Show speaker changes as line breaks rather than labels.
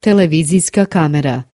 Televizijska kamera.